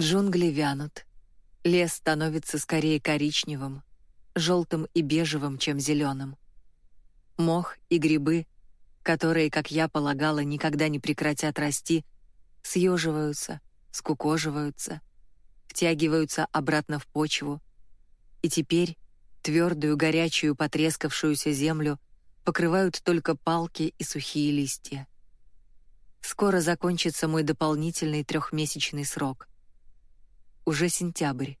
Джунгли вянут. Лес становится скорее коричневым, желтым и бежевым, чем зеленым. Мох и грибы, которые, как я полагала, никогда не прекратят расти, съеживаются, скукоживаются, втягиваются обратно в почву, и теперь твердую, горячую, потрескавшуюся землю покрывают только палки и сухие листья. Скоро закончится мой дополнительный трехмесячный срок. Уже сентябрь.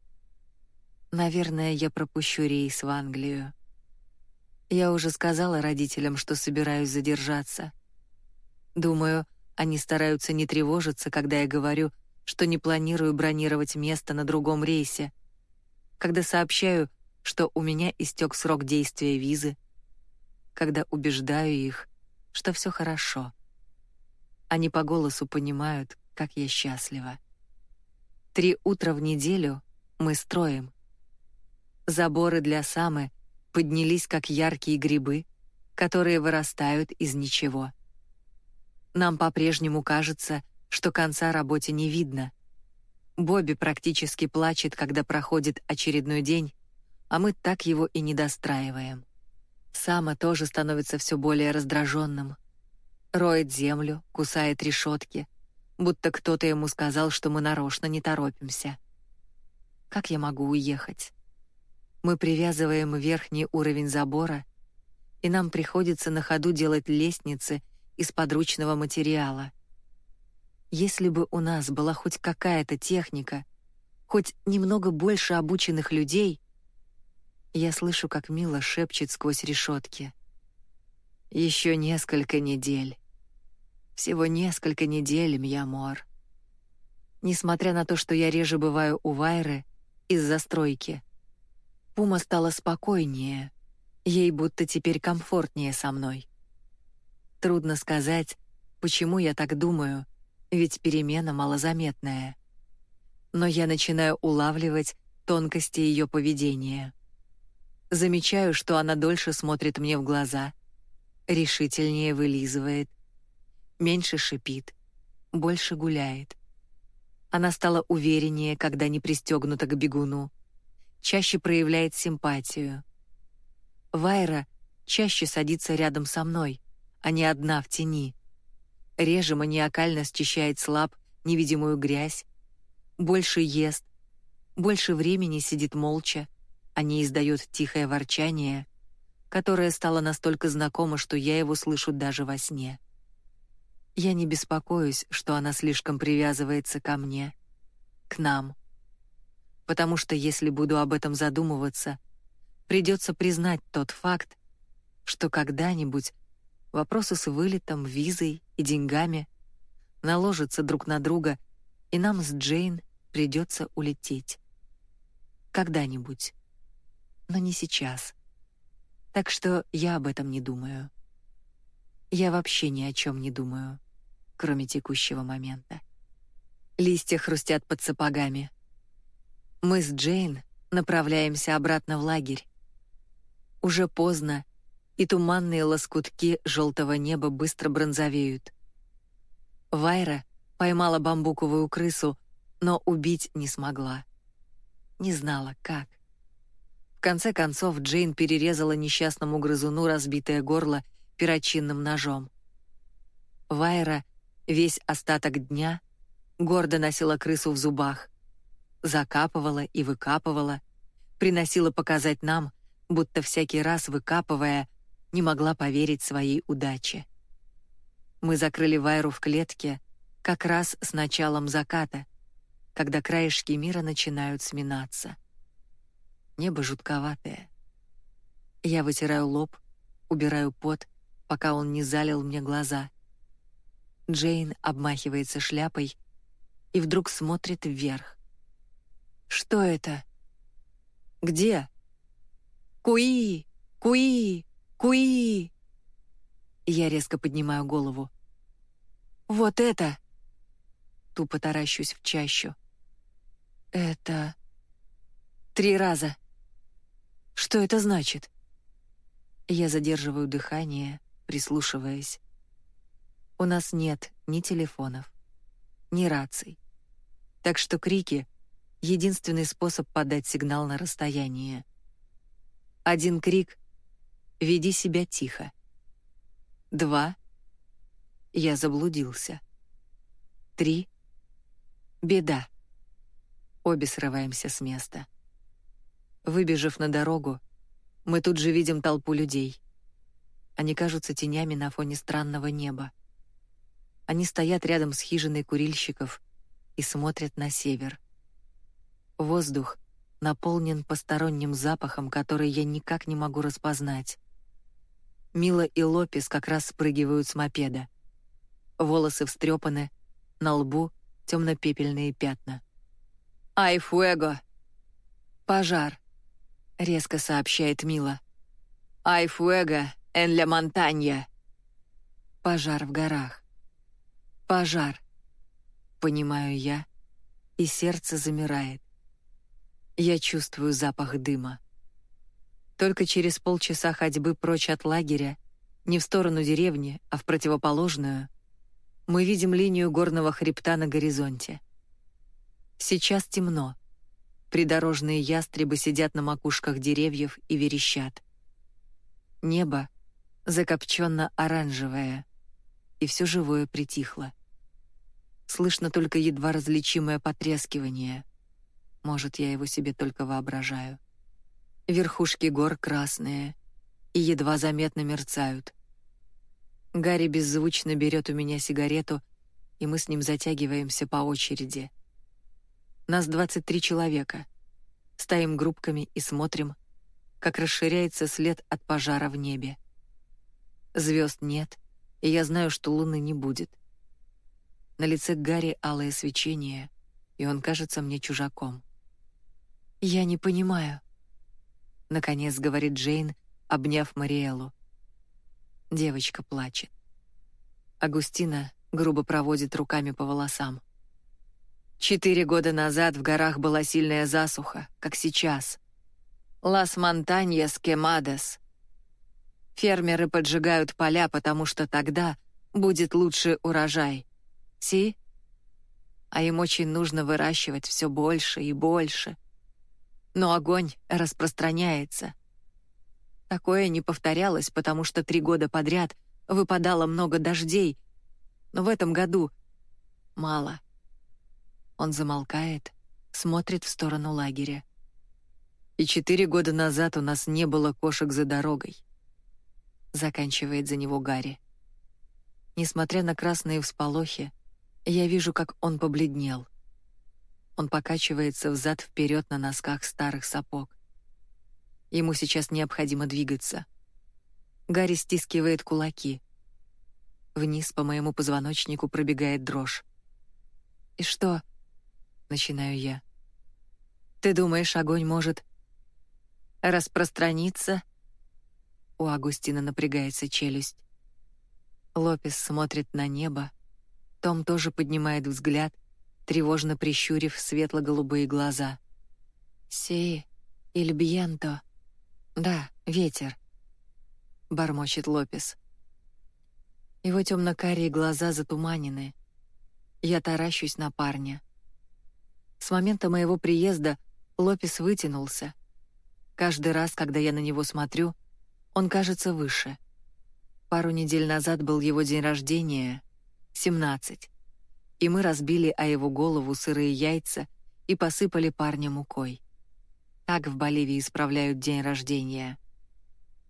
Наверное, я пропущу рейс в Англию. Я уже сказала родителям, что собираюсь задержаться. Думаю, они стараются не тревожиться, когда я говорю, что не планирую бронировать место на другом рейсе. Когда сообщаю, что у меня истек срок действия визы, когда убеждаю их, что все хорошо. Они по голосу понимают, как я счастлива. Три утра в неделю мы строим. Заборы для самы поднялись как яркие грибы, которые вырастают из ничего. Нам по-прежнему кажется, что конца работе не видно. Бобби практически плачет, когда проходит очередной день, а мы так его и не достраиваем. Сама тоже становится все более раздраженным. Роет землю, кусает решетки, будто кто-то ему сказал, что мы нарочно не торопимся. Как я могу уехать? Мы привязываем верхний уровень забора, и нам приходится на ходу делать лестницы из подручного материала. Если бы у нас была хоть какая-то техника, хоть немного больше обученных людей, я слышу, как Мила шепчет сквозь решетки. Еще несколько недель. Всего несколько недель, Мьямор. Несмотря на то, что я реже бываю у Вайры из-за стройки, Пума стала спокойнее, ей будто теперь комфортнее со мной. Трудно сказать, почему я так думаю, ведь перемена малозаметная. Но я начинаю улавливать тонкости ее поведения. Замечаю, что она дольше смотрит мне в глаза, решительнее вылизывает, меньше шипит, больше гуляет. Она стала увереннее, когда не пристегнута к бегуну, чаще проявляет симпатию. Вайра чаще садится рядом со мной, а не одна в тени. Реже маниакально счищает слаб невидимую грязь, больше ест, больше времени сидит молча, а не издает тихое ворчание, которое стало настолько знакомо, что я его слышу даже во сне. Я не беспокоюсь, что она слишком привязывается ко мне, к нам. Потому что если буду об этом задумываться, придется признать тот факт, что когда-нибудь вопросы с вылетом, визой и деньгами наложатся друг на друга, и нам с Джейн придется улететь. Когда-нибудь но не сейчас. Так что я об этом не думаю. Я вообще ни о чем не думаю, кроме текущего момента. Листья хрустят под сапогами. Мы с Джейн направляемся обратно в лагерь. Уже поздно, и туманные лоскутки желтого неба быстро бронзовеют. Вайра поймала бамбуковую крысу, но убить не смогла. Не знала, как. В конце концов Джейн перерезала несчастному грызуну разбитое горло перочинным ножом. Вайра весь остаток дня гордо носила крысу в зубах, закапывала и выкапывала, приносила показать нам, будто всякий раз выкапывая, не могла поверить своей удаче. Мы закрыли Вайру в клетке как раз с началом заката, когда краешки мира начинают сминаться. Небо жутковатое. Я вытираю лоб, убираю пот, пока он не залил мне глаза. Джейн обмахивается шляпой и вдруг смотрит вверх. Что это? Где? Куи! Куи! Куи! Я резко поднимаю голову. Вот это! Тупо таращусь в чащу. Это... Три раза. Что это значит? Я задерживаю дыхание, прислушиваясь. У нас нет ни телефонов, ни раций. Так что крики — единственный способ подать сигнал на расстояние. Один крик — «Веди себя тихо». Два — «Я заблудился». Три — «Беда». Обе срываемся с места. Выбежав на дорогу, мы тут же видим толпу людей. Они кажутся тенями на фоне странного неба. Они стоят рядом с хижиной курильщиков и смотрят на север. Воздух наполнен посторонним запахом, который я никак не могу распознать. Мила и Лопес как раз спрыгивают с мопеда. Волосы встрепаны, на лбу темно-пепельные пятна. «Ай, фуэго!» «Пожар», — резко сообщает Мила. «Ай, фуэго эн ля монтанья!» «Пожар в горах». «Пожар», — понимаю я, и сердце замирает. Я чувствую запах дыма. Только через полчаса ходьбы прочь от лагеря, не в сторону деревни, а в противоположную, мы видим линию горного хребта на горизонте. Сейчас темно. Придорожные ястребы сидят на макушках деревьев и верещат. Небо закопченно-оранжевое, и все живое притихло. Слышно только едва различимое потрескивание. Может, я его себе только воображаю. Верхушки гор красные и едва заметно мерцают. Гарри беззвучно берет у меня сигарету, и мы с ним затягиваемся по очереди. Нас 23 человека. Стоим группками и смотрим, как расширяется след от пожара в небе. Звезд нет, и я знаю, что луны не будет. На лице Гарри алое свечение, и он кажется мне чужаком. «Я не понимаю», — наконец говорит Джейн, обняв Мариэлу. Девочка плачет. Агустина грубо проводит руками по волосам. Четыре года назад в горах была сильная засуха, как сейчас. «Лас Монтаньяс Кемадес». Фермеры поджигают поля, потому что тогда будет лучший урожай. Си? А им очень нужно выращивать все больше и больше — но огонь распространяется. Такое не повторялось, потому что три года подряд выпадало много дождей, но в этом году мало. Он замолкает, смотрит в сторону лагеря. И четыре года назад у нас не было кошек за дорогой. Заканчивает за него Гарри. Несмотря на красные всполохи, я вижу, как он побледнел. Он покачивается взад-вперед на носках старых сапог. Ему сейчас необходимо двигаться. Гарри стискивает кулаки. Вниз по моему позвоночнику пробегает дрожь. «И что?» — начинаю я. «Ты думаешь, огонь может распространиться?» У Агустина напрягается челюсть. Лопес смотрит на небо. Том тоже поднимает взгляд, тревожно прищурив светло-голубые глаза. «Си или бьенто?» «Да, ветер», — бормочет Лопес. Его темно-карие глаза затуманены. Я таращусь на парня. С момента моего приезда Лопес вытянулся. Каждый раз, когда я на него смотрю, он кажется выше. Пару недель назад был его день рождения — 17 и мы разбили о его голову сырые яйца и посыпали парня мукой. Так в Боливии справляют день рождения.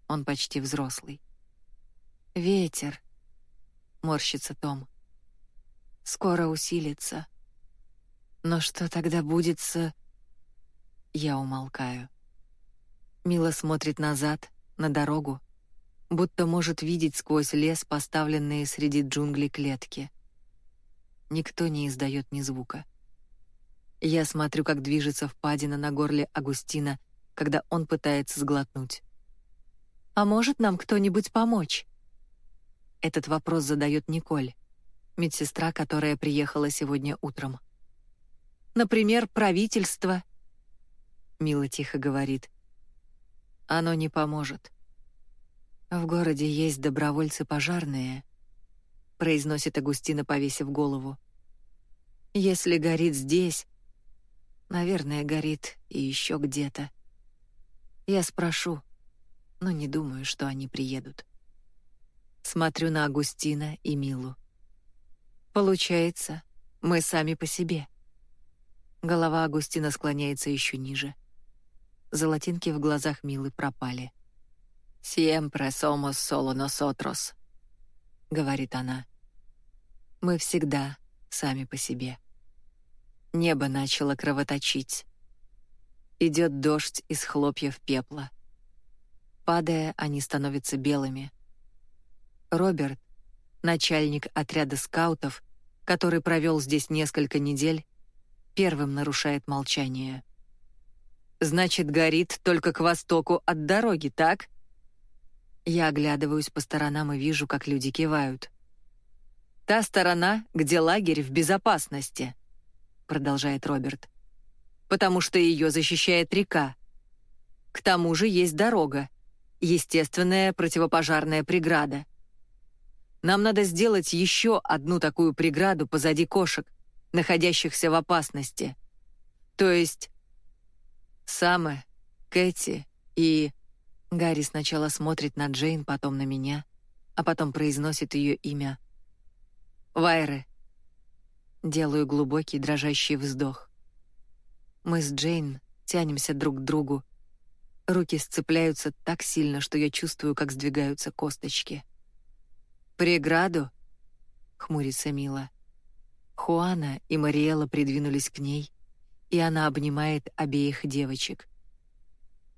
Он почти взрослый. «Ветер», — морщится Том. «Скоро усилится. Но что тогда будет с...» Я умолкаю. Мила смотрит назад, на дорогу, будто может видеть сквозь лес поставленные среди джунглей клетки. Никто не издает ни звука. Я смотрю, как движется впадина на горле Агустина, когда он пытается сглотнуть. «А может нам кто-нибудь помочь?» Этот вопрос задает Николь, медсестра, которая приехала сегодня утром. «Например, правительство», — Мила тихо говорит. «Оно не поможет. В городе есть добровольцы пожарные, произносит Агустина, повесив голову. Если горит здесь, Наверное, горит и еще где-то. Я спрошу, но не думаю, что они приедут. Смотрю на Агустина и Милу. Получается, мы сами по себе. Голова Агустина склоняется еще ниже. Золотинки в глазах Милы пропали. «Siempre somos solo nosotros», — говорит она. «Мы всегда сами по себе». Небо начало кровоточить. Идет дождь из хлопьев пепла. Падая, они становятся белыми. Роберт, начальник отряда скаутов, который провел здесь несколько недель, первым нарушает молчание. «Значит, горит только к востоку от дороги, так?» Я оглядываюсь по сторонам и вижу, как люди кивают. «Та сторона, где лагерь в безопасности», продолжает Роберт. Потому что ее защищает река. К тому же есть дорога, естественная противопожарная преграда. Нам надо сделать еще одну такую преграду позади кошек, находящихся в опасности. То есть Самы, Кэти и... Гарри сначала смотрит на Джейн, потом на меня, а потом произносит ее имя. Вайры. Делаю глубокий дрожащий вздох. Мы с Джейн тянемся друг к другу. Руки сцепляются так сильно, что я чувствую, как сдвигаются косточки. «Преграду?» — хмурится Мила. Хуана и Мариэла придвинулись к ней, и она обнимает обеих девочек.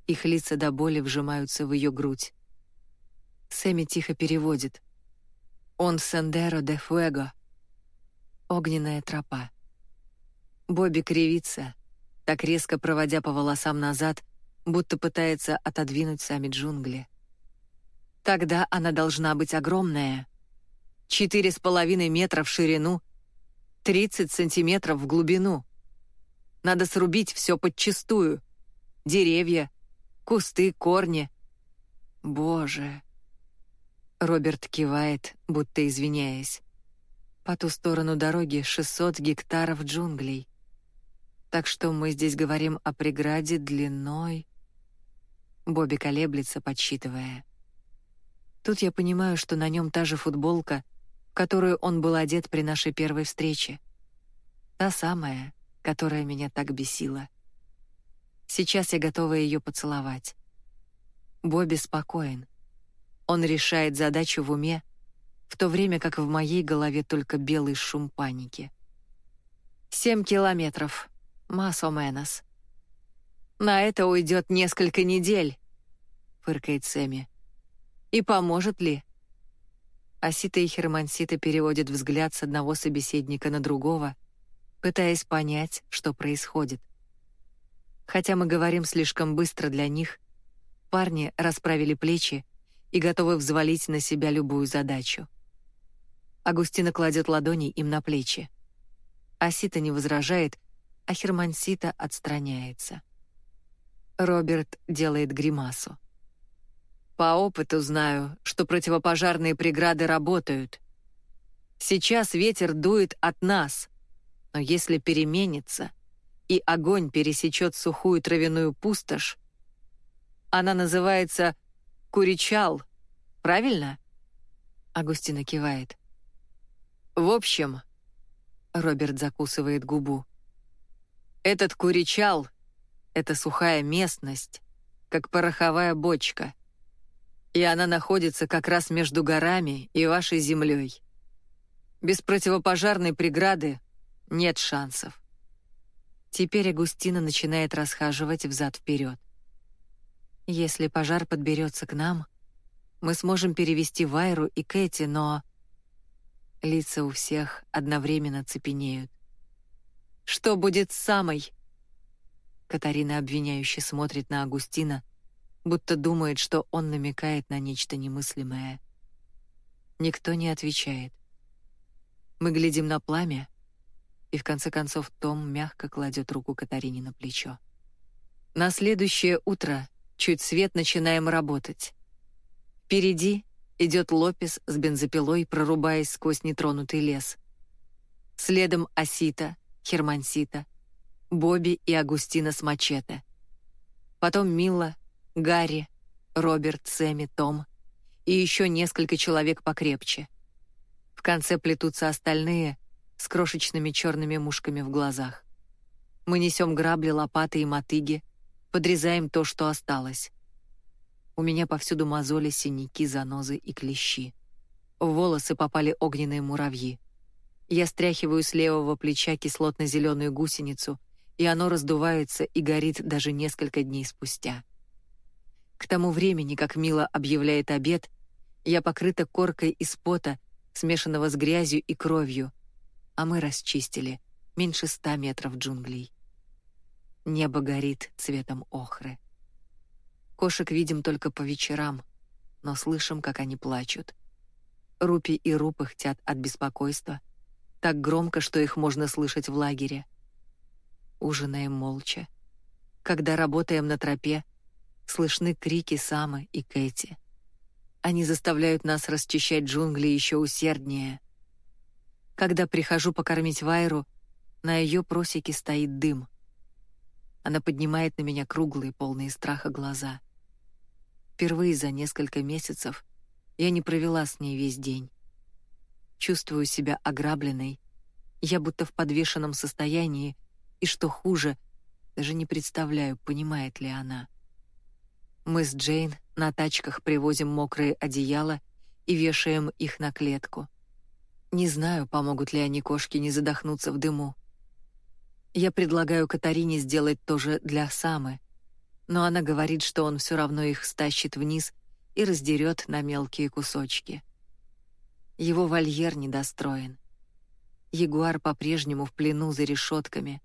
Их лица до боли вжимаются в ее грудь. Сэмми тихо переводит. «Он сендеро де фуэго», Огненная тропа. Бобби кривится, так резко проводя по волосам назад, будто пытается отодвинуть сами джунгли. Тогда она должна быть огромная. Четыре с половиной метра в ширину, 30 сантиметров в глубину. Надо срубить все подчистую. Деревья, кусты, корни. Боже. Роберт кивает, будто извиняясь. По ту сторону дороги 600 гектаров джунглей. Так что мы здесь говорим о преграде длиной... Бобби колеблется, подсчитывая. Тут я понимаю, что на нем та же футболка, в которую он был одет при нашей первой встрече. Та самая, которая меня так бесила. Сейчас я готова ее поцеловать. Бобби спокоен. Он решает задачу в уме, в то время как в моей голове только белый шум паники. «Семь километров. Масо Менос. На это уйдет несколько недель», — фыркает Сэмми. «И поможет ли?» Асита и Хермансита переводят взгляд с одного собеседника на другого, пытаясь понять, что происходит. Хотя мы говорим слишком быстро для них, парни расправили плечи и готовы взвалить на себя любую задачу. Агустина кладет ладони им на плечи. Асита не возражает, а Хермансита отстраняется. Роберт делает гримасу. По опыту знаю, что противопожарные преграды работают. Сейчас ветер дует от нас, но если переменится и огонь пересечет сухую травяную пустошь, она называется Куричал, правильно? Агустина кивает. В общем, Роберт закусывает губу. Этот куричал — это сухая местность, как пороховая бочка. И она находится как раз между горами и вашей землей. Без противопожарной преграды нет шансов. Теперь Агустина начинает расхаживать взад-вперед. Если пожар подберется к нам, мы сможем перевести Вайру и Кэти, но... Лица у всех одновременно цепенеют. «Что будет с самой?» Катарина обвиняюще смотрит на Агустина, будто думает, что он намекает на нечто немыслимое. Никто не отвечает. Мы глядим на пламя, и в конце концов Том мягко кладет руку Катарине на плечо. На следующее утро, чуть свет, начинаем работать. Впереди Идет Лопес с бензопилой, прорубаясь сквозь нетронутый лес. Следом Осита, Хермансита, Бобби и Агустина с мачете. Потом Мила, Гарри, Роберт, Сэмми, Том и еще несколько человек покрепче. В конце плетутся остальные с крошечными черными мушками в глазах. Мы несем грабли, лопаты и мотыги, подрезаем то, что осталось. У меня повсюду мозоли, синяки, занозы и клещи. В волосы попали огненные муравьи. Я стряхиваю с левого плеча кислотно-зеленую гусеницу, и оно раздувается и горит даже несколько дней спустя. К тому времени, как Мила объявляет обед, я покрыта коркой из пота, смешанного с грязью и кровью, а мы расчистили меньше ста метров джунглей. Небо горит цветом охры. Кошек видим только по вечерам, но слышим, как они плачут. Рупи и Рупы хотят от беспокойства — так громко, что их можно слышать в лагере. Ужинаем молча. Когда работаем на тропе, слышны крики Самы и Кэти. Они заставляют нас расчищать джунгли еще усерднее. Когда прихожу покормить Вайру, на ее просеке стоит дым. Она поднимает на меня круглые, полные страха глаза. Впервые за несколько месяцев я не провела с ней весь день. Чувствую себя ограбленной. Я будто в подвешенном состоянии, и что хуже, даже не представляю, понимает ли она. Мы с Джейн на тачках привозим мокрые одеяла и вешаем их на клетку. Не знаю, помогут ли они кошке не задохнуться в дыму. Я предлагаю Катарине сделать то же для Самы, но она говорит, что он все равно их стащит вниз и раздерет на мелкие кусочки. Его вольер недостроен. Ягуар по-прежнему в плену за решетками,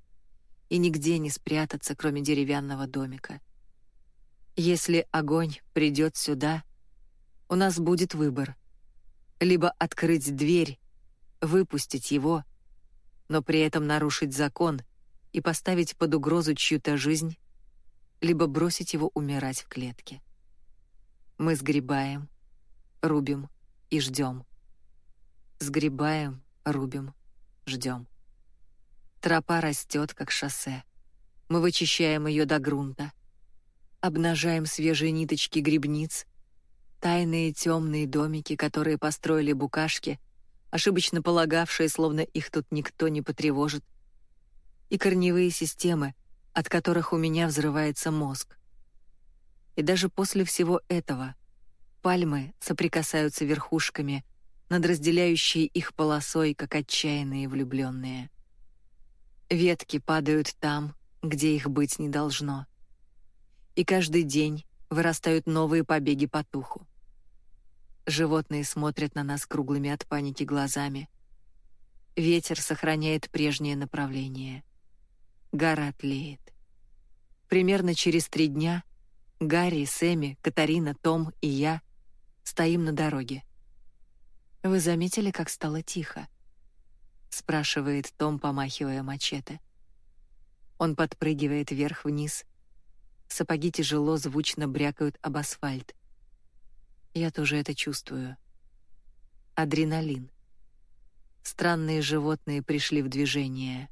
и нигде не спрятаться, кроме деревянного домика. Если огонь придет сюда, у нас будет выбор. Либо открыть дверь, выпустить его, но при этом нарушить закон и поставить под угрозу чью-то жизнь, либо бросить его умирать в клетке. Мы сгребаем, рубим и ждем. Сгребаем, рубим, ждем. Тропа растет, как шоссе. Мы вычищаем ее до грунта. Обнажаем свежие ниточки грибниц, тайные темные домики, которые построили букашки, ошибочно полагавшие, словно их тут никто не потревожит, и корневые системы, от которых у меня взрывается мозг. И даже после всего этого пальмы соприкасаются верхушками — над разделяющей их полосой, как отчаянные влюбленные. Ветки падают там, где их быть не должно. И каждый день вырастают новые побеги по туху. Животные смотрят на нас круглыми от паники глазами. Ветер сохраняет прежнее направление. Гора тлеет. Примерно через три дня Гарри, Сэмми, Катарина, Том и я стоим на дороге. «Вы заметили, как стало тихо?» — спрашивает Том, помахивая мачете. Он подпрыгивает вверх-вниз. Сапоги тяжело звучно брякают об асфальт. Я тоже это чувствую. Адреналин. Странные животные пришли в движение.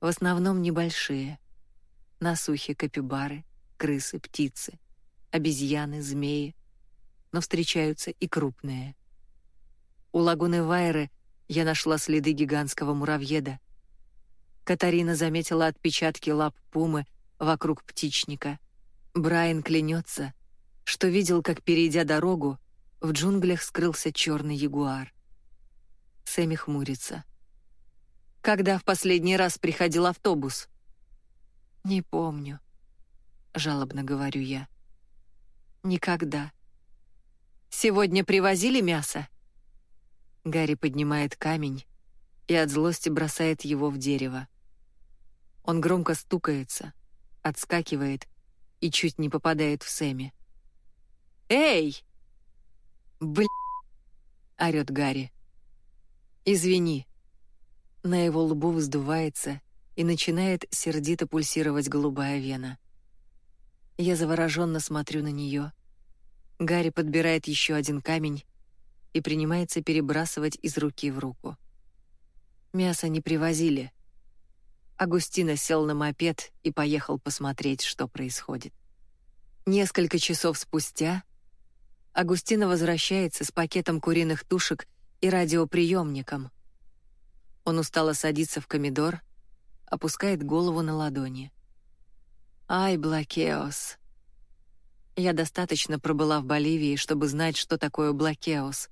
В основном небольшие. Насухи, капибары, крысы, птицы, обезьяны, змеи. Но встречаются и крупные — у лагуны Вайры я нашла следы гигантского муравьеда. Катарина заметила отпечатки лап пумы вокруг птичника. Брайан клянется, что видел, как, перейдя дорогу, в джунглях скрылся черный ягуар. Сэмми хмурится. «Когда в последний раз приходил автобус?» «Не помню», — жалобно говорю я. «Никогда». «Сегодня привозили мясо?» Гарри поднимает камень и от злости бросает его в дерево. Он громко стукается, отскакивает и чуть не попадает в Сэмми. «Эй!» «Блин!» — орёт Гарри. «Извини». На его лбу вздувается и начинает сердито пульсировать голубая вена. Я завороженно смотрю на нее. Гарри подбирает еще один камень и принимается перебрасывать из руки в руку. Мясо не привозили. Агустина сел на мопед и поехал посмотреть, что происходит. Несколько часов спустя Агустина возвращается с пакетом куриных тушек и радиоприемником. Он устало садится в комедор, опускает голову на ладони. «Ай, Блакеос!» Я достаточно пробыла в Боливии, чтобы знать, что такое Блакеос,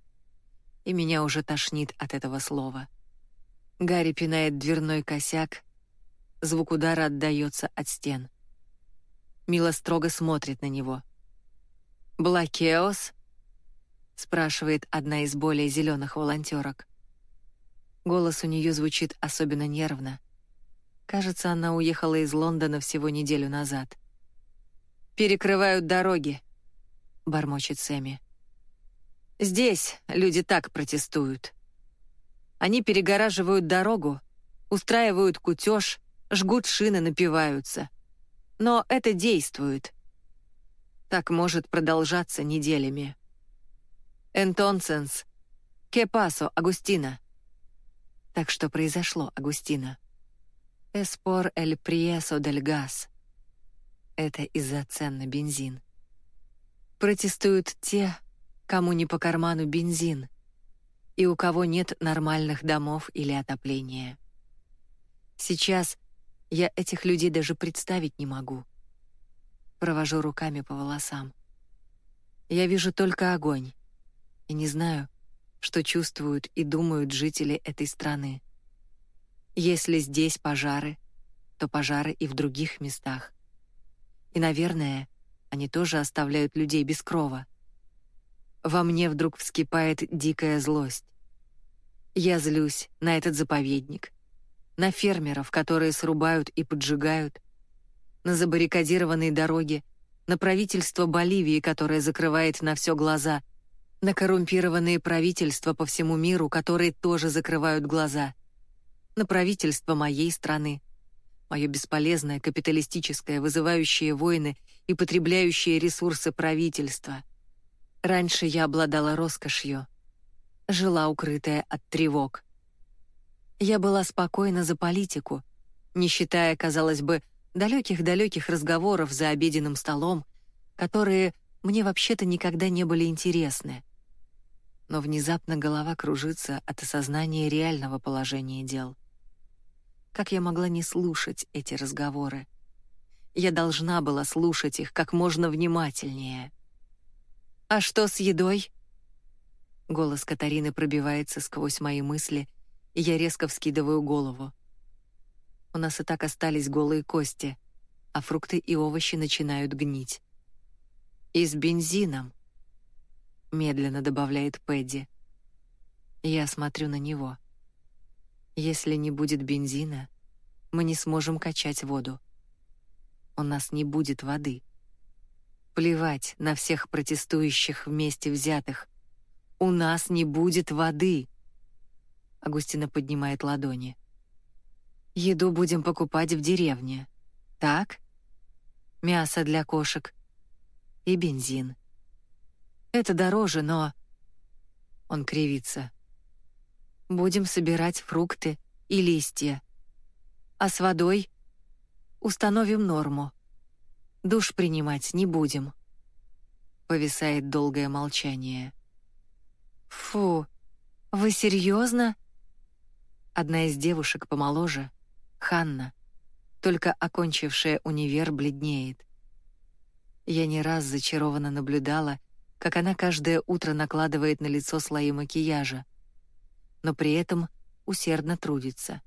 и меня уже тошнит от этого слова. Гарри пинает дверной косяк, звук удара отдаётся от стен. Мила строго смотрит на него. «Блакеос?» — спрашивает одна из более зеленых волонтерок. Голос у нее звучит особенно нервно. Кажется, она уехала из Лондона всего неделю назад. «Перекрывают дороги», — бормочет Сэмми. «Здесь люди так протестуют. Они перегораживают дорогу, устраивают кутеж, жгут шины, напиваются. Но это действует. Так может продолжаться неделями. Энтонсенс. Ке пасо, Агустина. Так что произошло, Агустина? Эспор эль приесо дель газ. Это из-за цен на бензин. Протестуют те, кому не по карману бензин, и у кого нет нормальных домов или отопления. Сейчас я этих людей даже представить не могу. Провожу руками по волосам. Я вижу только огонь. И не знаю, что чувствуют и думают жители этой страны. Если здесь пожары, то пожары и в других местах. И, наверное, они тоже оставляют людей без крова. Во мне вдруг вскипает дикая злость. Я злюсь на этот заповедник, на фермеров, которые срубают и поджигают, на забаррикадированные дороги, на правительство Боливии, которое закрывает на все глаза, на коррумпированные правительства по всему миру, которые тоже закрывают глаза, на правительство моей страны, мое бесполезное капиталистическое, вызывающее войны и потребляющее ресурсы правительства. Раньше я обладала роскошью, жила укрытая от тревог. Я была спокойна за политику, не считая, казалось бы, далеких-далеких разговоров за обеденным столом, которые мне вообще-то никогда не были интересны. Но внезапно голова кружится от осознания реального положения дел. Как я могла не слушать эти разговоры? Я должна была слушать их как можно внимательнее. «А что с едой?» Голос Катарины пробивается сквозь мои мысли — и я резко вскидываю голову. У нас и так остались голые кости, а фрукты и овощи начинают гнить. «И с бензином», — медленно добавляет Пэдди. Я смотрю на него. «Если не будет бензина, мы не сможем качать воду. У нас не будет воды. Плевать на всех протестующих вместе взятых. У нас не будет воды!» Агустина поднимает ладони. Еду будем покупать в деревне. Так? Мясо для кошек и бензин. Это дороже, но Он кривится. Будем собирать фрукты и листья. А с водой установим норму. Душ принимать не будем. Повисает долгое молчание. Фу, вы серьезно? Одна из девушек помоложе, Ханна, только окончившая универ, бледнеет. Я не раз зачарованно наблюдала, как она каждое утро накладывает на лицо слои макияжа, но при этом усердно трудится.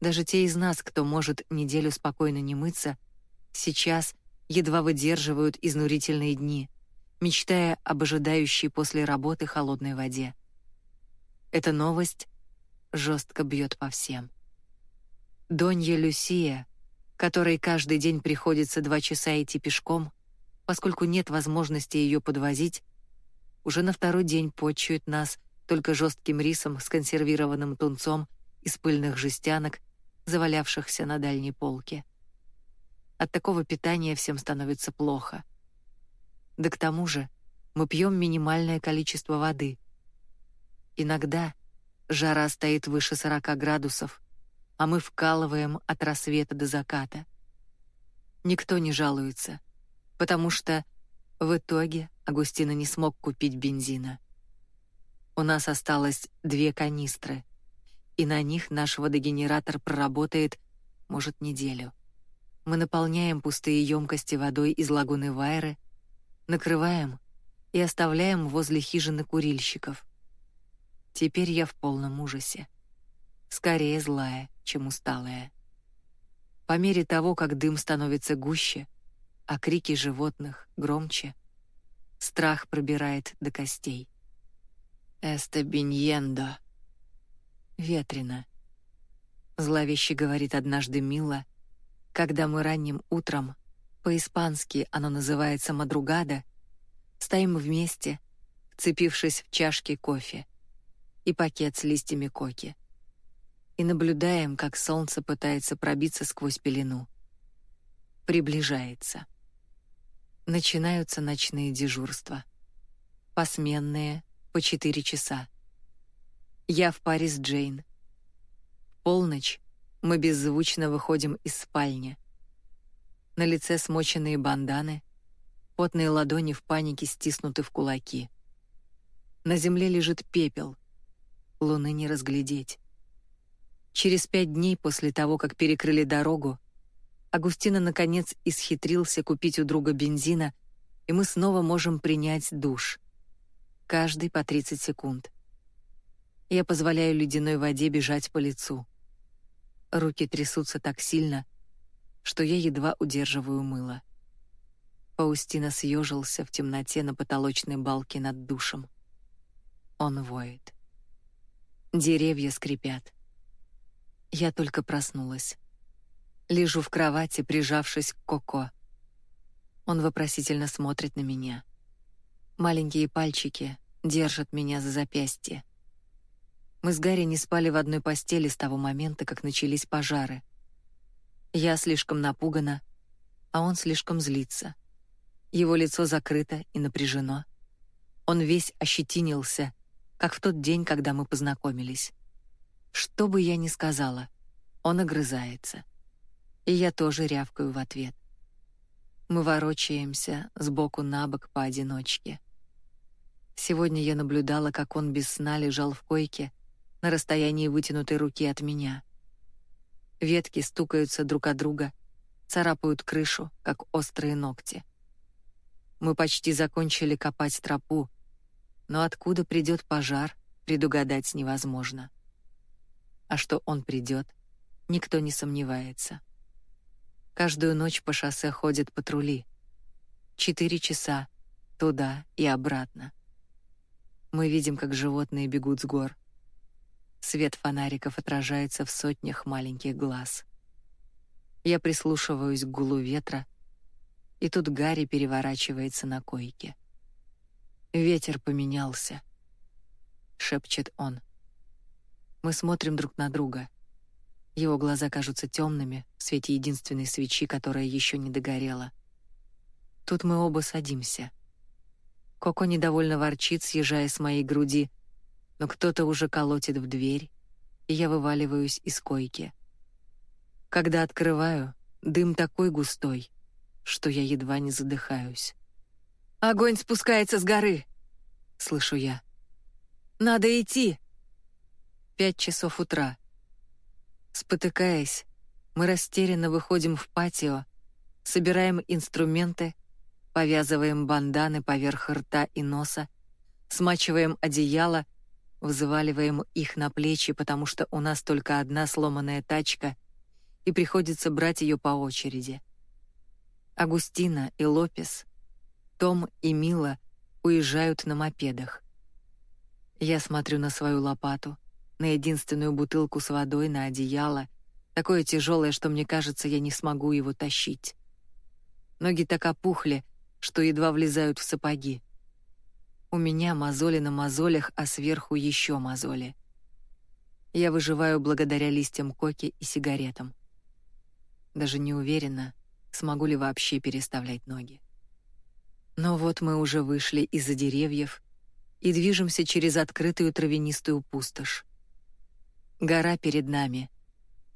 Даже те из нас, кто может неделю спокойно не мыться, сейчас едва выдерживают изнурительные дни, мечтая об ожидающей после работы холодной воде. Эта новость жестко бьет по всем. Донья Люсия, которой каждый день приходится два часа идти пешком, поскольку нет возможности ее подвозить, уже на второй день почует нас только жестким рисом с консервированным тунцом из пыльных жестянок, завалявшихся на дальней полке. От такого питания всем становится плохо. Да к тому же мы пьем минимальное количество воды. Иногда Жара стоит выше 40 градусов. А мы вкалываем от рассвета до заката. Никто не жалуется, потому что в итоге Агустина не смог купить бензина. У нас осталось две канистры, и на них наш водогенератор проработает, может, неделю. Мы наполняем пустые емкости водой из лагуны Вайры, накрываем и оставляем возле хижины курильщиков. Теперь я в полном ужасе. Скорее злая, чем усталая. По мере того, как дым становится гуще, а крики животных громче, страх пробирает до костей. «Эста биньендо!» «Ветрено», — зловеще говорит однажды Мила, когда мы ранним утром, по-испански оно называется «мадругада», стоим вместе, вцепившись в чашки кофе и пакет с листьями коки, и наблюдаем, как солнце пытается пробиться сквозь пелену. Приближается. Начинаются ночные дежурства. Посменные, по четыре часа. Я в паре с Джейн. В полночь мы беззвучно выходим из спальни. На лице смоченные банданы, потные ладони в панике стиснуты в кулаки. На земле лежит пепел. Луны не разглядеть. Через пять дней после того, как перекрыли дорогу, Агустина наконец исхитрился купить у друга бензина, и мы снова можем принять душ. Каждый по 30 секунд. Я позволяю ледяной воде бежать по лицу. Руки трясутся так сильно, что я едва удерживаю мыло. Паустина съежился в темноте на потолочной балке над душем. Он воет. Деревья скрипят. Я только проснулась. Лежу в кровати, прижавшись к Коко. Он вопросительно смотрит на меня. Маленькие пальчики держат меня за запястье. Мы с Гарри не спали в одной постели с того момента, как начались пожары. Я слишком напугана, а он слишком злится. Его лицо закрыто и напряжено. Он весь ощетинился, как в тот день, когда мы познакомились. Что бы я ни сказала, он огрызается и я тоже рявкаю в ответ. Мы ворочаемся с боку на бок поодиночке. Сегодня я наблюдала, как он без сна лежал в койке на расстоянии вытянутой руки от меня. Ветки стукаются друг о друга, царапают крышу, как острые ногти. Мы почти закончили копать тропу, но откуда придет пожар, предугадать невозможно. А что он придет, никто не сомневается. Каждую ночь по шоссе ходят патрули. Четыре часа туда и обратно. Мы видим, как животные бегут с гор. Свет фонариков отражается в сотнях маленьких глаз. Я прислушиваюсь к гулу ветра, и тут Гарри переворачивается на койке. Ветер поменялся, шепчет он. Мы смотрим друг на друга. Его глаза кажутся темными в свете единственной свечи, которая еще не догорела. Тут мы оба садимся. Коко недовольно ворчит, съезжая с моей груди, но кто-то уже колотит в дверь, и я вываливаюсь из койки. Когда открываю, дым такой густой, что я едва не задыхаюсь. «Огонь спускается с горы!» — слышу я. «Надо идти!» Пять часов утра. Спотыкаясь, мы растерянно выходим в патио, собираем инструменты, повязываем банданы поверх рта и носа, смачиваем одеяло, взваливаем их на плечи, потому что у нас только одна сломанная тачка, и приходится брать ее по очереди. Агустина и Лопес, Том и Мила уезжают на мопедах. Я смотрю на свою лопату, на единственную бутылку с водой, на одеяло, такое тяжелое, что мне кажется, я не смогу его тащить. Ноги так опухли, что едва влезают в сапоги. У меня мозоли на мозолях, а сверху еще мозоли. Я выживаю благодаря листьям коки и сигаретам. Даже не уверена, смогу ли вообще переставлять ноги. Но вот мы уже вышли из-за деревьев и движемся через открытую травянистую пустошь. Гора перед нами.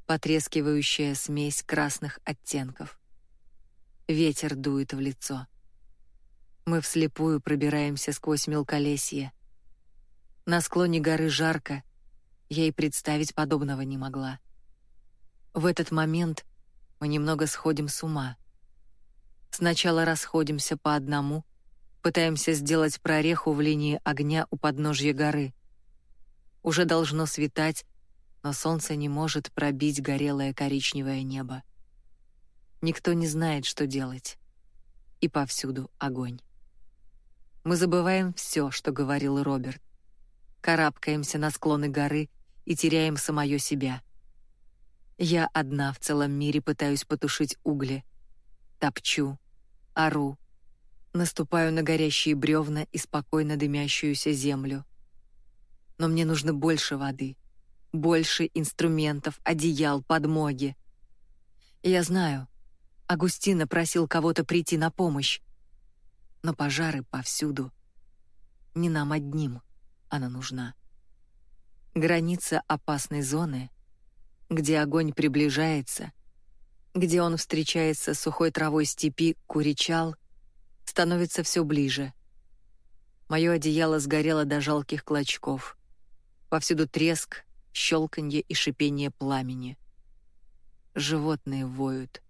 потрескивающая смесь красных оттенков. Ветер дует в лицо. Мы вслепую пробираемся сквозь мелколесье. На склоне горы жарко, я и представить подобного не могла. В этот момент мы немного сходим с ума. Сначала расходимся по одному, пытаемся сделать прореху в линии огня у подножья горы. Уже должно светать, но солнце не может пробить горелое коричневое небо. Никто не знает, что делать. И повсюду огонь. Мы забываем все, что говорил Роберт. Карабкаемся на склоны горы и теряем самое себя. Я одна в целом мире пытаюсь потушить угли. Топчу, ору, наступаю на горящие бревна и спокойно дымящуюся землю. Но мне нужно больше воды, больше инструментов, одеял, подмоги. Я знаю, Агустина просил кого-то прийти на помощь. Но пожары повсюду. Не нам одним она нужна. Граница опасной зоны, где огонь приближается, где он встречается с сухой травой степи Куричал, становится все ближе. Мое одеяло сгорело до жалких клочков. Повсюду треск, щелканье и шипение пламени. Животные воют.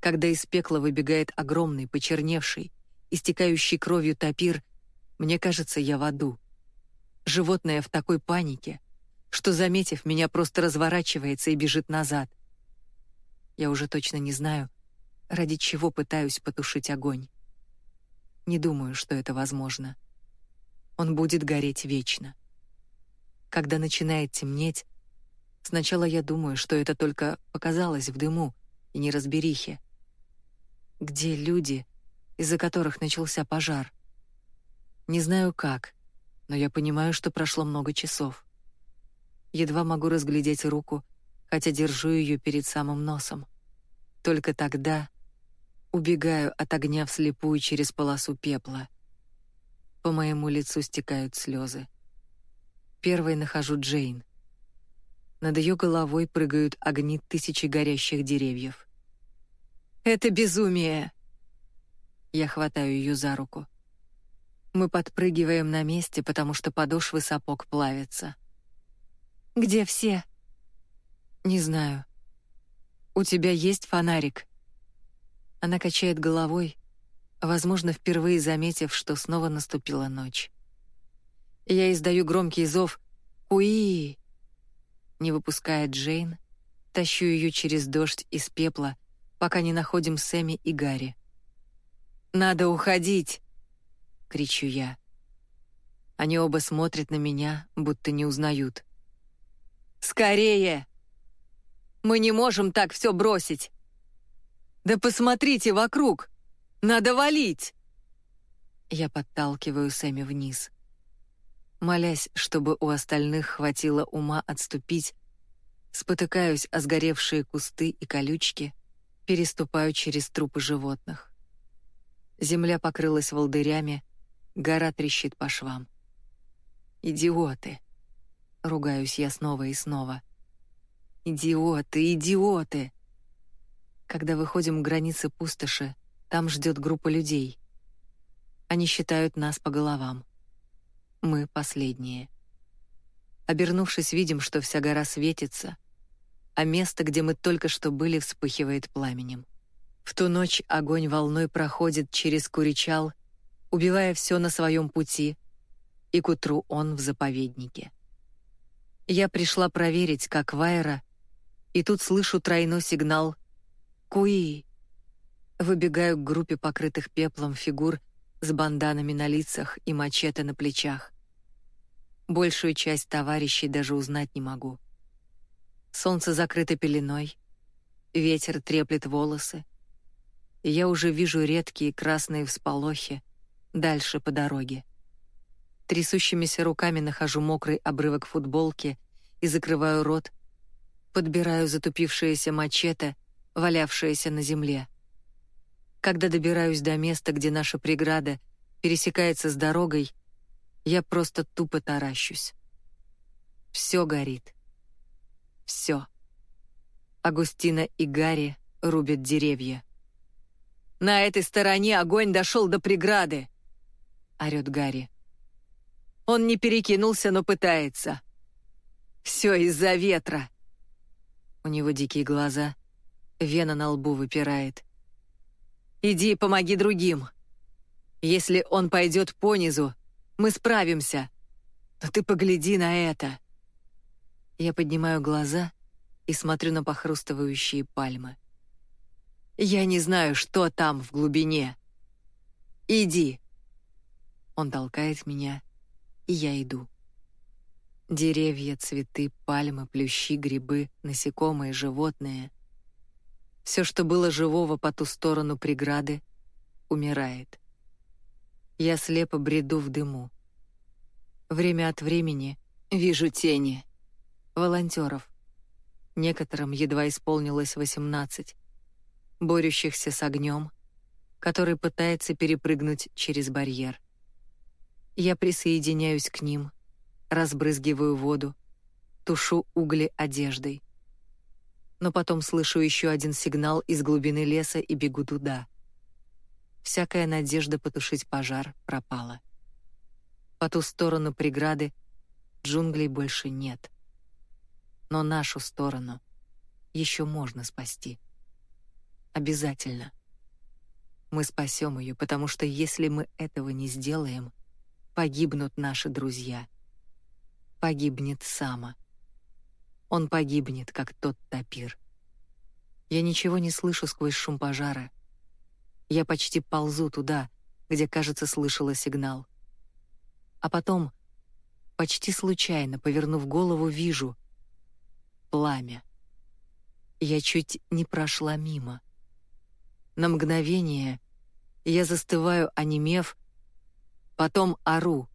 Когда из пекла выбегает огромный, почерневший, истекающий кровью тапир, мне кажется, я в аду. Животное в такой панике, что, заметив меня, просто разворачивается и бежит назад. Я уже точно не знаю, ради чего пытаюсь потушить огонь. Не думаю, что это возможно. Он будет гореть вечно. Когда начинает темнеть, сначала я думаю, что это только показалось в дыму и неразберихе. Где люди, из-за которых начался пожар? Не знаю как, но я понимаю, что прошло много часов. Едва могу разглядеть руку, хотя держу ее перед самым носом. Только тогда убегаю от огня вслепую через полосу пепла. По моему лицу стекают слезы. Первой нахожу Джейн. Над ее головой прыгают огни тысячи горящих деревьев. «Это безумие!» Я хватаю ее за руку. Мы подпрыгиваем на месте, потому что подошвы сапог плавятся. «Где все?» «Не знаю. У тебя есть фонарик?» Она качает головой, возможно, впервые заметив, что снова наступила ночь. Я издаю громкий зов «Уи!». Не выпуская Джейн, тащу ее через дождь из пепла, пока не находим Сэмми и Гарри. «Надо уходить!» — кричу я. Они оба смотрят на меня, будто не узнают. «Скорее! Мы не можем так все бросить! Да посмотрите вокруг! Надо валить!» Я подталкиваю Сэмми вниз. Молясь, чтобы у остальных хватило ума отступить, спотыкаюсь о сгоревшие кусты и колючки, переступаю через трупы животных. Земля покрылась волдырями, Гора трещит по швам. «Идиоты!» — ругаюсь я снова и снова. «Идиоты, идиоты!» Когда выходим к границе пустоши, там ждет группа людей. Они считают нас по головам. Мы последние. Обернувшись, видим, что вся гора светится, а место, где мы только что были, вспыхивает пламенем. В ту ночь огонь волной проходит через Куричал убивая все на своем пути, и к утру он в заповеднике. Я пришла проверить, как Вайра, и тут слышу тройной сигнал «Куи!». Выбегаю к группе покрытых пеплом фигур с банданами на лицах и мачете на плечах. Большую часть товарищей даже узнать не могу. Солнце закрыто пеленой, ветер треплет волосы. Я уже вижу редкие красные всполохи, дальше по дороге. Трясущимися руками нахожу мокрый обрывок футболки и закрываю рот, подбираю затупившееся мачете, валявшееся на земле. Когда добираюсь до места, где наша преграда пересекается с дорогой, я просто тупо таращусь. Все горит. Все. Агустина и Гарри рубят деревья. «На этой стороне огонь дошел до преграды!» — орёт Гарри. «Он не перекинулся, но пытается. Все из-за ветра!» У него дикие глаза, вена на лбу выпирает. «Иди помоги другим. Если он пойдет по низу, мы справимся. Но ты погляди на это!» Я поднимаю глаза и смотрю на похрустывающие пальмы. Я не знаю, что там в глубине. Иди. Он толкает меня, и я иду. Деревья, цветы, пальмы, плющи, грибы, насекомые, животные. Все, что было живого по ту сторону преграды, умирает. Я слепо бреду в дыму. Время от времени вижу тени. Волонтеров — Некоторым едва исполнилось 18, борющихся с огнем, который пытается перепрыгнуть через барьер. Я присоединяюсь к ним, разбрызгиваю воду, тушу угли одеждой. Но потом слышу еще один сигнал из глубины леса и бегу туда. Всякая надежда потушить пожар пропала. По ту сторону преграды джунглей больше нет но нашу сторону еще можно спасти. Обязательно. Мы спасем ее, потому что если мы этого не сделаем, погибнут наши друзья. Погибнет Сама. Он погибнет, как тот тапир. Я ничего не слышу сквозь шум пожара. Я почти ползу туда, где, кажется, слышала сигнал. А потом, почти случайно, повернув голову, вижу — пламя. Я чуть не прошла мимо. На мгновение я застываю, онемев, потом ору.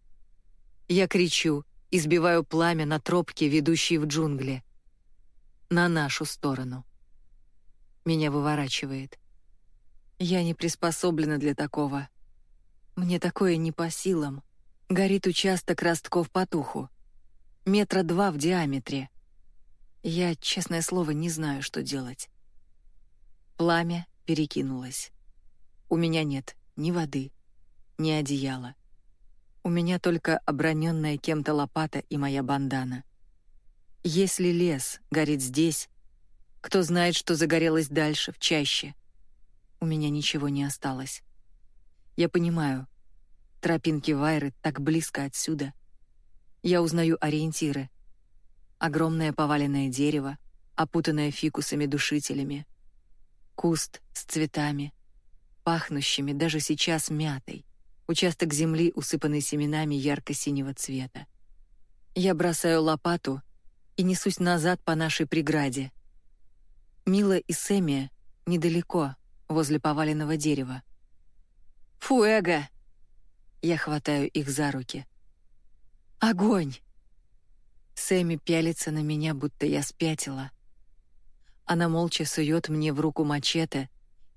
Я кричу, избиваю пламя на тропке, ведущей в джунгли. На нашу сторону. Меня выворачивает. Я не приспособлена для такого. Мне такое не по силам. Горит участок ростков потуху. Метра два в диаметре. Я, честное слово, не знаю, что делать. Пламя перекинулось. У меня нет ни воды, ни одеяла. У меня только оброненная кем-то лопата и моя бандана. Если лес горит здесь, кто знает, что загорелось дальше, в чаще. У меня ничего не осталось. Я понимаю, тропинки Вайры так близко отсюда. Я узнаю ориентиры — огромное поваленное дерево, опутанное фикусами-душителями, куст с цветами, пахнущими даже сейчас мятой, участок земли, усыпанный семенами ярко-синего цвета. Я бросаю лопату и несусь назад по нашей преграде. Мила и Сэмми недалеко, возле поваленного дерева. «Фуэго!» Я хватаю их за руки. «Огонь!» Сэмми пялится на меня, будто я спятила. Она молча сует мне в руку мачете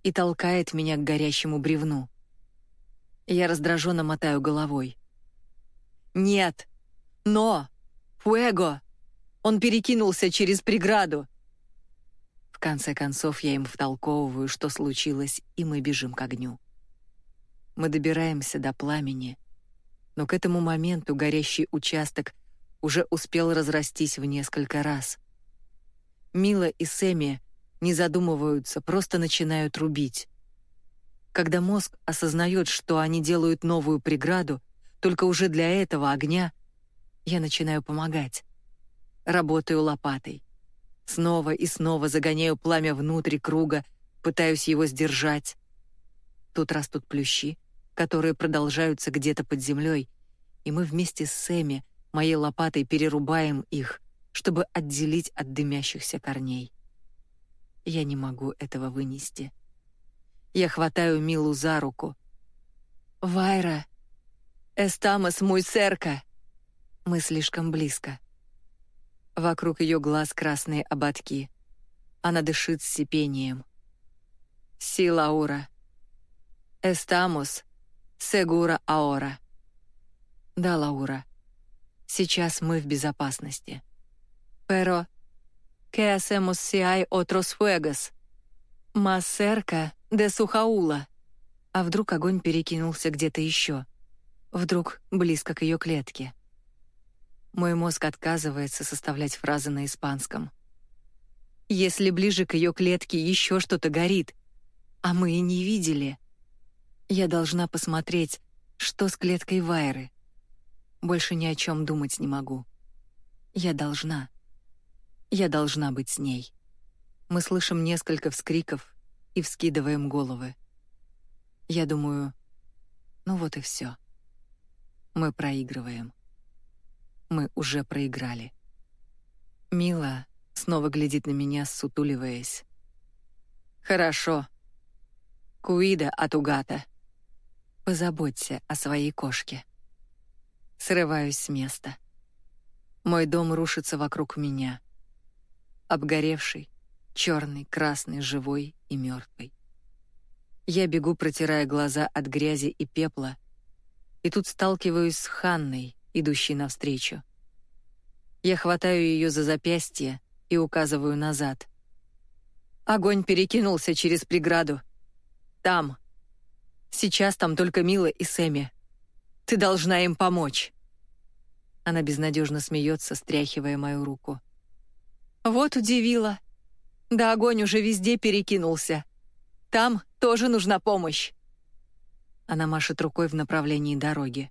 и толкает меня к горящему бревну. Я раздраженно мотаю головой. «Нет! Но! Фуэго! Он перекинулся через преграду!» В конце концов я им втолковываю, что случилось, и мы бежим к огню. Мы добираемся до пламени, но к этому моменту горящий участок — уже успел разрастись в несколько раз. Мила и Сэмми не задумываются, просто начинают рубить. Когда мозг осознает, что они делают новую преграду, только уже для этого огня, я начинаю помогать. Работаю лопатой. Снова и снова загоняю пламя внутрь круга, пытаюсь его сдержать. Тут растут плющи, которые продолжаются где-то под землей, и мы вместе с Сэмми Моей лопатой перерубаем их, чтобы отделить от дымящихся корней. Я не могу этого вынести. Я хватаю Милу за руку. «Вайра! Эстамас мой серка!» Мы слишком близко. Вокруг ее глаз красные ободки. Она дышит с сипением. «Си, Лаура! Эстамус! Сегура аора!» «Да, Лаура!» Сейчас мы в безопасности. Pero «Que hacemos si hay otros fuegos?» «Más cerca de Сухаула». А вдруг огонь перекинулся где-то еще? Вдруг близко к ее клетке? Мой мозг отказывается составлять фразы на испанском. Если ближе к ее клетке еще что-то горит, а мы и не видели, я должна посмотреть, что с клеткой Вайры. Больше ни о чем думать не могу. Я должна. Я должна быть с ней. Мы слышим несколько вскриков и вскидываем головы. Я думаю, ну вот и все. Мы проигрываем. Мы уже проиграли. Мила снова глядит на меня, сутуливаясь. Хорошо. Куида от Угата. Позаботься о своей кошке. Срываюсь с места. Мой дом рушится вокруг меня. Обгоревший, черный, красный, живой и мертвый. Я бегу, протирая глаза от грязи и пепла, и тут сталкиваюсь с Ханной, идущей навстречу. Я хватаю ее за запястье и указываю назад. Огонь перекинулся через преграду. Там. Сейчас там только Мила и Сэмми. Ты должна им помочь. Она безнадежно смеется, стряхивая мою руку. Вот удивила. Да огонь уже везде перекинулся. Там тоже нужна помощь. Она машет рукой в направлении дороги.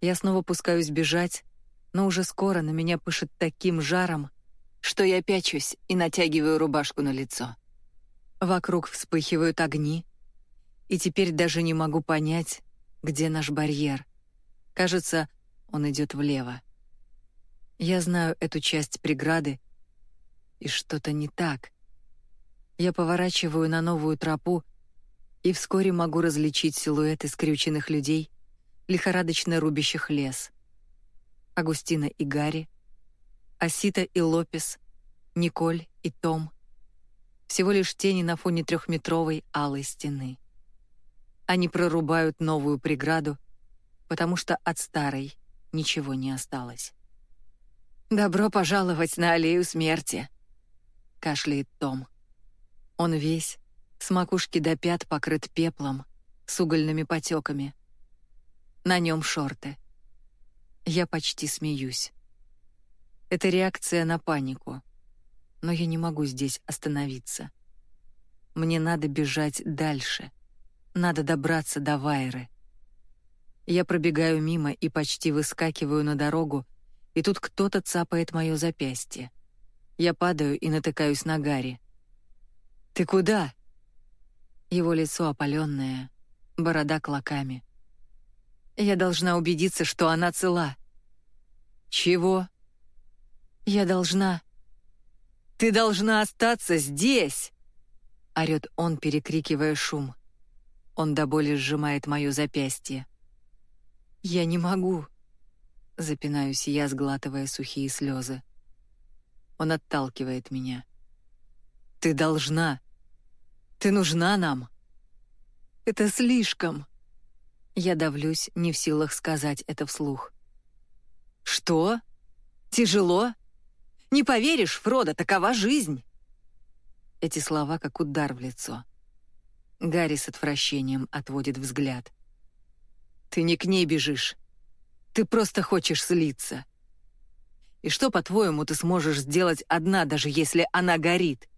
Я снова пускаюсь бежать, но уже скоро на меня пышет таким жаром, что я пячусь и натягиваю рубашку на лицо. Вокруг вспыхивают огни, и теперь даже не могу понять, где наш барьер? Кажется, он идет влево. Я знаю эту часть преграды, и что-то не так. Я поворачиваю на новую тропу и вскоре могу различить силуэты скрюченных людей, лихорадочно рубящих лес. Агустина и Гарри, Асита и Лопес, Николь и Том. Всего лишь тени на фоне трехметровой алой стены. Они прорубают новую преграду, потому что от старой ничего не осталось. «Добро пожаловать на аллею смерти», — кашляет Том. Он весь, с макушки до пят покрыт пеплом, с угольными потеками. На нем шорты. Я почти смеюсь. Это реакция на панику. Но я не могу здесь остановиться. Мне надо бежать дальше — надо добраться до Вайры. Я пробегаю мимо и почти выскакиваю на дорогу, и тут кто-то цапает мое запястье. Я падаю и натыкаюсь на Гарри. «Ты куда?» Его лицо опаленное, борода клоками. Я должна убедиться, что она цела. «Чего?» «Я должна...» «Ты должна остаться здесь!» — орёт он, перекрикивая шум. Он до боли сжимает моё запястье. «Я не могу», — запинаюсь я, сглатывая сухие слезы. Он отталкивает меня. «Ты должна. Ты нужна нам. Это слишком». Я давлюсь, не в силах сказать это вслух. «Что? Тяжело? Не поверишь, Фродо, такова жизнь!» Эти слова как удар в лицо. Гарри с отвращением отводит взгляд. «Ты не к ней бежишь. Ты просто хочешь слиться. И что, по-твоему, ты сможешь сделать одна, даже если она горит?»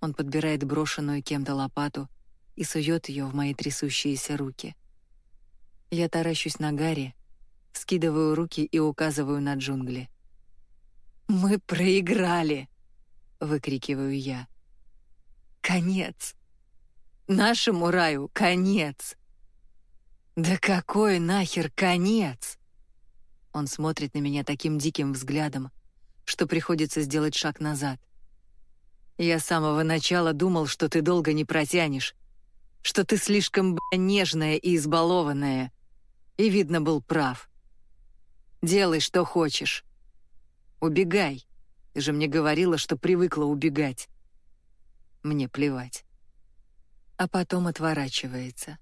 Он подбирает брошенную кем-то лопату и сует ее в мои трясущиеся руки. Я таращусь на Гарри, скидываю руки и указываю на джунгли. «Мы проиграли!» — выкрикиваю я. «Конец!» Нашему раю конец. Да какой нахер конец? Он смотрит на меня таким диким взглядом, что приходится сделать шаг назад. Я с самого начала думал, что ты долго не протянешь, что ты слишком нежная и избалованная, и видно был прав. Делай, что хочешь. Убегай. Ты же мне говорила, что привыкла убегать. Мне плевать а потом отворачивается.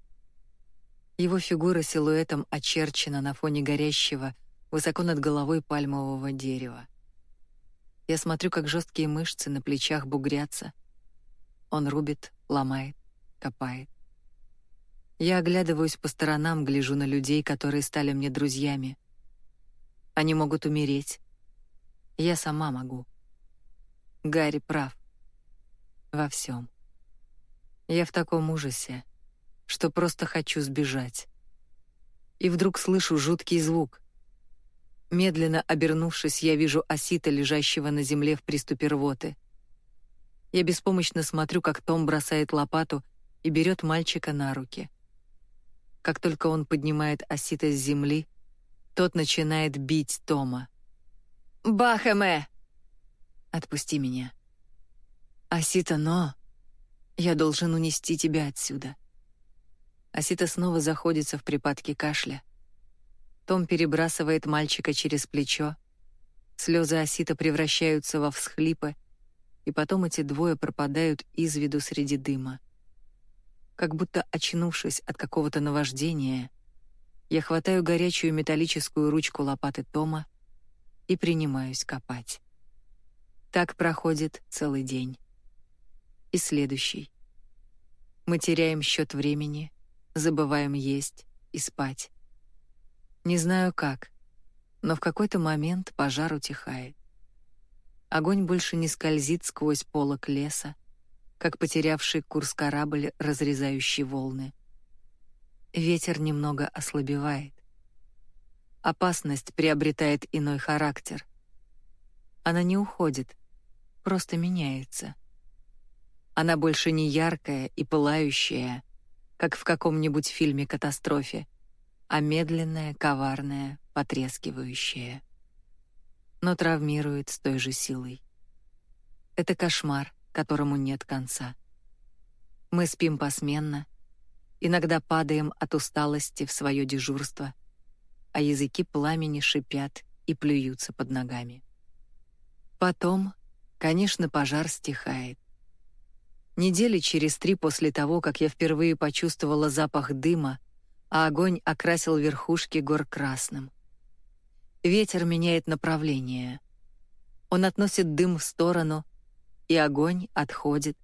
Его фигура силуэтом очерчена на фоне горящего высоко над головой пальмового дерева. Я смотрю, как жесткие мышцы на плечах бугрятся. Он рубит, ломает, копает. Я оглядываюсь по сторонам, гляжу на людей, которые стали мне друзьями. Они могут умереть. Я сама могу. Гарри прав. Во всем. Я в таком ужасе, что просто хочу сбежать. И вдруг слышу жуткий звук. Медленно обернувшись, я вижу Осита, лежащего на земле в приступе рвоты. Я беспомощно смотрю, как Том бросает лопату и берет мальчика на руки. Как только он поднимает Осита с земли, тот начинает бить Тома. «Бахеме!» «Отпусти меня». «Осита, но...» «Я должен унести тебя отсюда». Осита снова заходится в припадке кашля. Том перебрасывает мальчика через плечо. Слезы Осита превращаются во всхлипы, и потом эти двое пропадают из виду среди дыма. Как будто очнувшись от какого-то наваждения, я хватаю горячую металлическую ручку лопаты Тома и принимаюсь копать. Так проходит целый день. И следующий. Мы теряем счет времени, забываем есть и спать. Не знаю как, но в какой-то момент пожар утихает. Огонь больше не скользит сквозь полок леса, как потерявший курс корабль, разрезающий волны. Ветер немного ослабевает. Опасность приобретает иной характер. Она не уходит, просто меняется. Она больше не яркая и пылающая, как в каком-нибудь фильме-катастрофе, а медленное, коварное, потрескивающее. Но травмирует с той же силой. Это кошмар, которому нет конца. Мы спим посменно, иногда падаем от усталости в свое дежурство, а языки пламени шипят и плюются под ногами. Потом, конечно, пожар стихает. Недели через три после того, как я впервые почувствовала запах дыма, а огонь окрасил верхушки гор красным. Ветер меняет направление. Он относит дым в сторону, и огонь отходит,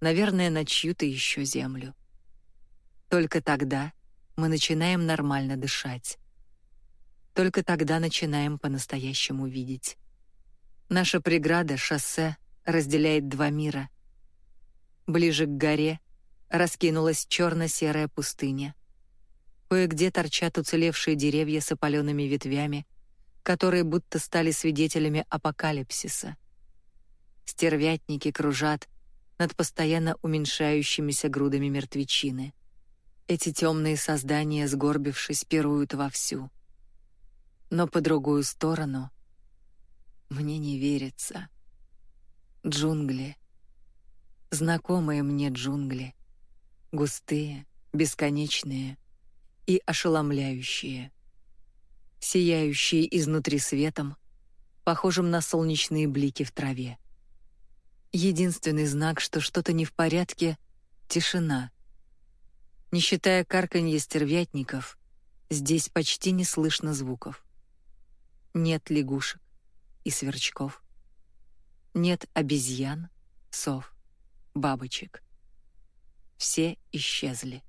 наверное, на чью-то еще землю. Только тогда мы начинаем нормально дышать. Только тогда начинаем по-настоящему видеть. Наша преграда, шоссе, разделяет два мира. Ближе к горе раскинулась черно-серая пустыня — Кое-где торчат уцелевшие деревья с опаленными ветвями, которые будто стали свидетелями апокалипсиса. Стервятники кружат над постоянно уменьшающимися грудами мертвечины. Эти темные создания, сгорбившись, пируют вовсю. Но по другую сторону мне не верится. Джунгли. Знакомые мне джунгли. Густые, бесконечные — и ошеломляющие. Сияющие изнутри светом, похожим на солнечные блики в траве. Единственный знак, что что-то не в порядке — тишина. Не считая карканья стервятников, здесь почти не слышно звуков. Нет лягушек и сверчков. Нет обезьян, сов, бабочек. Все исчезли.